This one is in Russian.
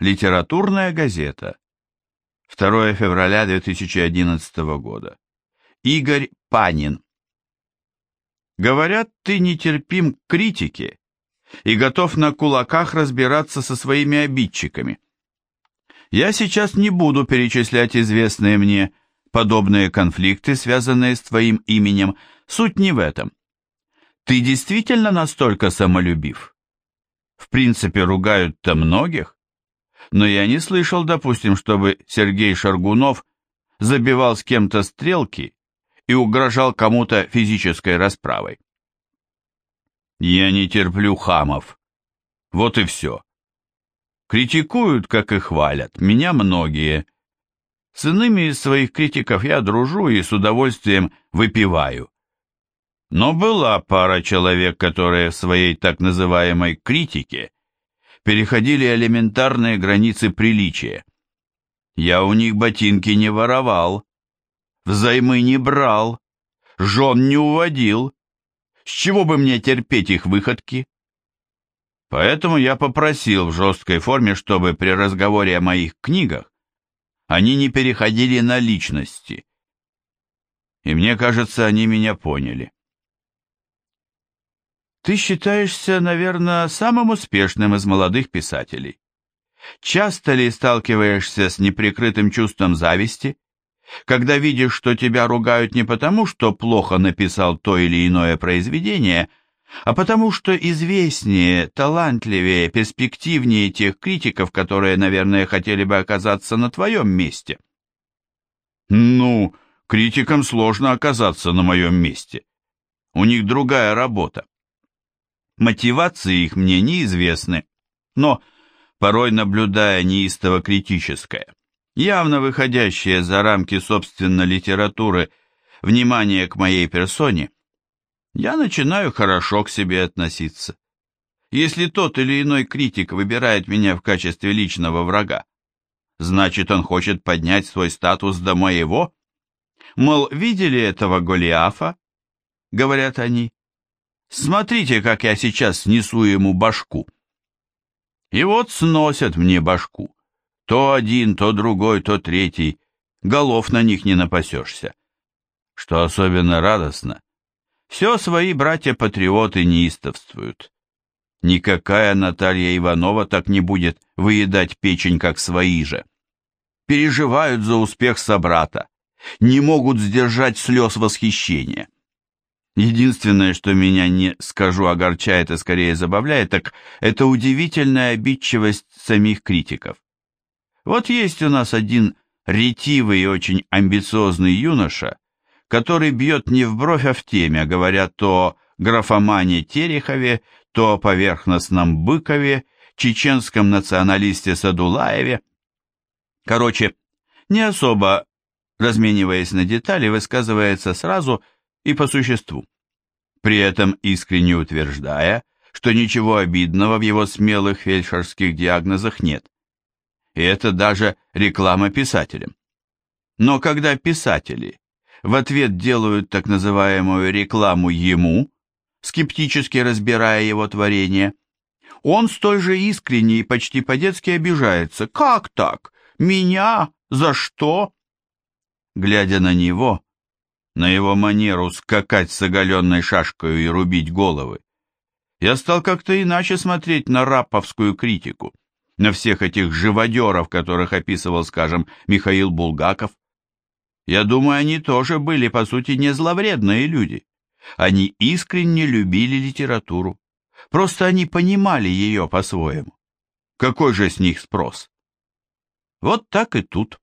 Литературная газета. 2 февраля 2011 года. Игорь Панин. Говорят, ты нетерпим к критике и готов на кулаках разбираться со своими обидчиками. Я сейчас не буду перечислять известные мне подобные конфликты, связанные с твоим именем. Суть не в этом. Ты действительно настолько самолюбив? В принципе, ругают-то многих но я не слышал, допустим, чтобы Сергей Шаргунов забивал с кем-то стрелки и угрожал кому-то физической расправой. Я не терплю хамов. Вот и все. Критикуют, как и хвалят, меня многие. С иными из своих критиков я дружу и с удовольствием выпиваю. Но была пара человек, которые в своей так называемой критике переходили элементарные границы приличия. Я у них ботинки не воровал, взаймы не брал, жен не уводил. С чего бы мне терпеть их выходки? Поэтому я попросил в жесткой форме, чтобы при разговоре о моих книгах они не переходили на личности. И мне кажется, они меня поняли. Ты считаешься, наверное, самым успешным из молодых писателей. Часто ли сталкиваешься с неприкрытым чувством зависти, когда видишь, что тебя ругают не потому, что плохо написал то или иное произведение, а потому что известнее, талантливее, перспективнее тех критиков, которые, наверное, хотели бы оказаться на твоем месте? Ну, критикам сложно оказаться на моем месте. У них другая работа. Мотивации их мне неизвестны, но, порой наблюдая неистово критическое, явно выходящее за рамки собственно литературы, внимание к моей персоне, я начинаю хорошо к себе относиться. Если тот или иной критик выбирает меня в качестве личного врага, значит, он хочет поднять свой статус до моего. Мол, видели этого Голиафа? Говорят они. Смотрите, как я сейчас снесу ему башку. И вот сносят мне башку. То один, то другой, то третий. Голов на них не напасешься. Что особенно радостно, все свои братья-патриоты неистовствуют. Никакая Наталья Иванова так не будет выедать печень, как свои же. Переживают за успех собрата, не могут сдержать слез восхищения. Единственное, что меня не скажу огорчает и скорее забавляет, так это удивительная обидчивость самих критиков. Вот есть у нас один ретивый и очень амбициозный юноша, который бьет не в бровь, а в теме, говоря то о графомане Терехове, то о поверхностном Быкове, чеченском националисте Садулаеве. Короче, не особо размениваясь на детали, высказывается сразу – и по существу, при этом искренне утверждая, что ничего обидного в его смелых фельдшерских диагнозах нет. И это даже реклама писателям. Но когда писатели в ответ делают так называемую рекламу ему, скептически разбирая его творение, он столь же искренне и почти по-детски обижается. «Как так? Меня? За что?» Глядя на него, на его манеру скакать с оголенной шашкой и рубить головы. Я стал как-то иначе смотреть на раповскую критику, на всех этих живодеров, которых описывал, скажем, Михаил Булгаков. Я думаю, они тоже были, по сути, не зловредные люди. Они искренне любили литературу. Просто они понимали ее по-своему. Какой же с них спрос? Вот так и тут.